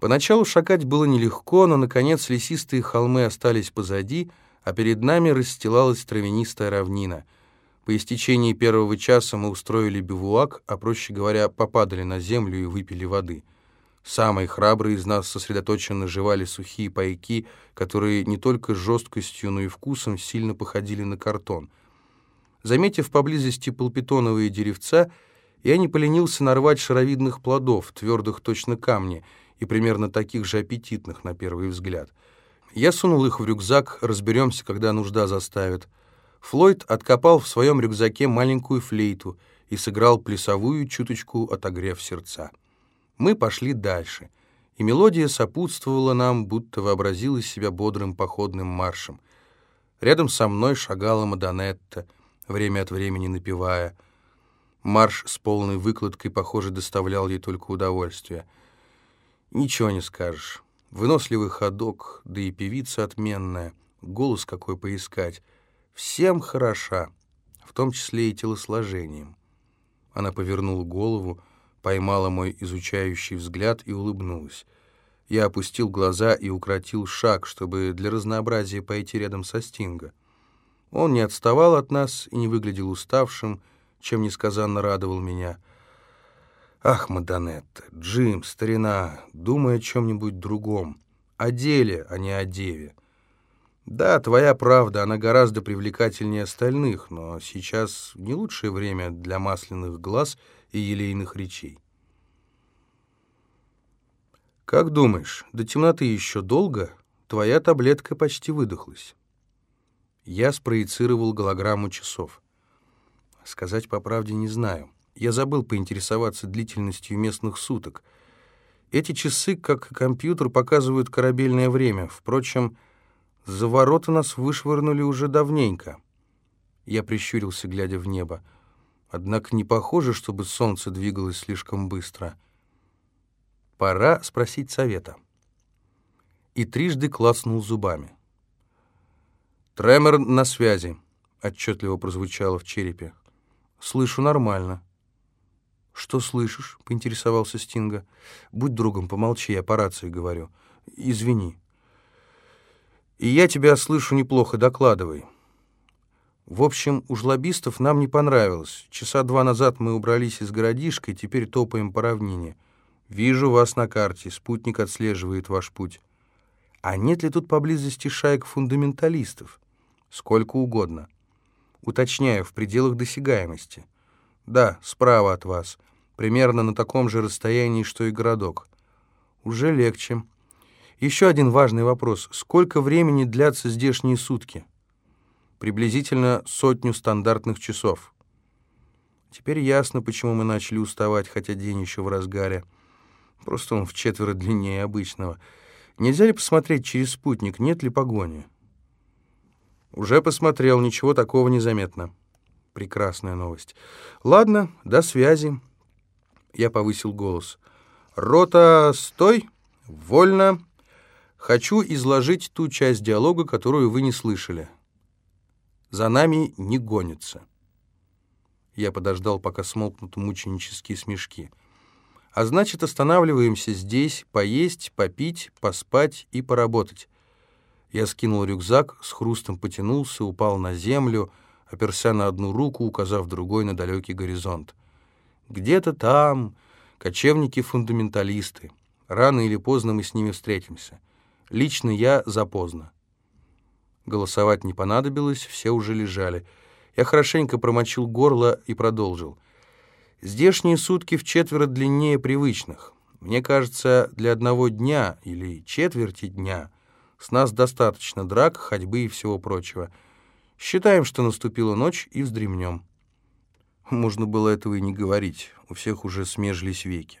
Поначалу шагать было нелегко, но, наконец, лесистые холмы остались позади, а перед нами расстилалась травянистая равнина. По истечении первого часа мы устроили бивуак, а, проще говоря, попадали на землю и выпили воды. Самые храбрые из нас сосредоточенно жевали сухие пайки, которые не только жесткостью, но и вкусом сильно походили на картон. Заметив поблизости полпитоновые деревца, я не поленился нарвать шаровидных плодов, твердых точно камни, и примерно таких же аппетитных на первый взгляд. Я сунул их в рюкзак, разберемся, когда нужда заставит. Флойд откопал в своем рюкзаке маленькую флейту и сыграл плясовую чуточку, отогрев сердца. Мы пошли дальше, и мелодия сопутствовала нам, будто вообразила себя бодрым походным маршем. Рядом со мной шагала Мадонетта, время от времени напевая. Марш с полной выкладкой, похоже, доставлял ей только удовольствие. Ничего не скажешь. Выносливый ходок, да и певица отменная. Голос какой поискать. Всем хороша, в том числе и телосложением. Она повернула голову, поймала мой изучающий взгляд и улыбнулась. Я опустил глаза и укротил шаг, чтобы для разнообразия пойти рядом со Стинга. Он не отставал от нас и не выглядел уставшим, чем несказанно радовал меня. «Ах, Мадонетта, Джим, старина, думай о чем-нибудь другом, о деле, а не о деве. Да, твоя правда, она гораздо привлекательнее остальных, но сейчас не лучшее время для масляных глаз — и елейных речей. «Как думаешь, до темноты еще долго? Твоя таблетка почти выдохлась». Я спроецировал голограмму часов. Сказать по правде не знаю. Я забыл поинтересоваться длительностью местных суток. Эти часы, как компьютер, показывают корабельное время. Впрочем, за ворота нас вышвырнули уже давненько. Я прищурился, глядя в небо. Однако не похоже, чтобы солнце двигалось слишком быстро. Пора спросить совета. И трижды клацнул зубами. «Тремор на связи», — отчетливо прозвучало в черепе. «Слышу нормально». «Что слышишь?» — поинтересовался Стинга. «Будь другом, помолчи, я по рации говорю. Извини». «И я тебя слышу неплохо, докладывай». В общем, у жлобистов нам не понравилось. Часа два назад мы убрались из городишка и теперь топаем по равнине. Вижу вас на карте, спутник отслеживает ваш путь. А нет ли тут поблизости шаек фундаменталистов? Сколько угодно. Уточняю, в пределах досягаемости. Да, справа от вас, примерно на таком же расстоянии, что и городок. Уже легче. Еще один важный вопрос. Сколько времени длятся здешние сутки? приблизительно сотню стандартных часов. Теперь ясно, почему мы начали уставать, хотя день еще в разгаре. Просто он в четверо длиннее обычного. Нельзя ли посмотреть через спутник, нет ли погони? Уже посмотрел, ничего такого не заметно. Прекрасная новость. Ладно, до связи. Я повысил голос. Рота, стой! Вольно! Хочу изложить ту часть диалога, которую вы не слышали. За нами не гонится. Я подождал, пока смолкнут мученические смешки. А значит, останавливаемся здесь, поесть, попить, поспать и поработать. Я скинул рюкзак, с хрустом потянулся, упал на землю, оперся на одну руку, указав другой на далекий горизонт. Где-то там кочевники-фундаменталисты. Рано или поздно мы с ними встретимся. Лично я запоздно. Голосовать не понадобилось, все уже лежали. Я хорошенько промочил горло и продолжил. Здешние сутки в четверо длиннее привычных. Мне кажется, для одного дня или четверти дня с нас достаточно драк, ходьбы и всего прочего. Считаем, что наступила ночь, и вздремнем. Можно было этого и не говорить, у всех уже смежились веки.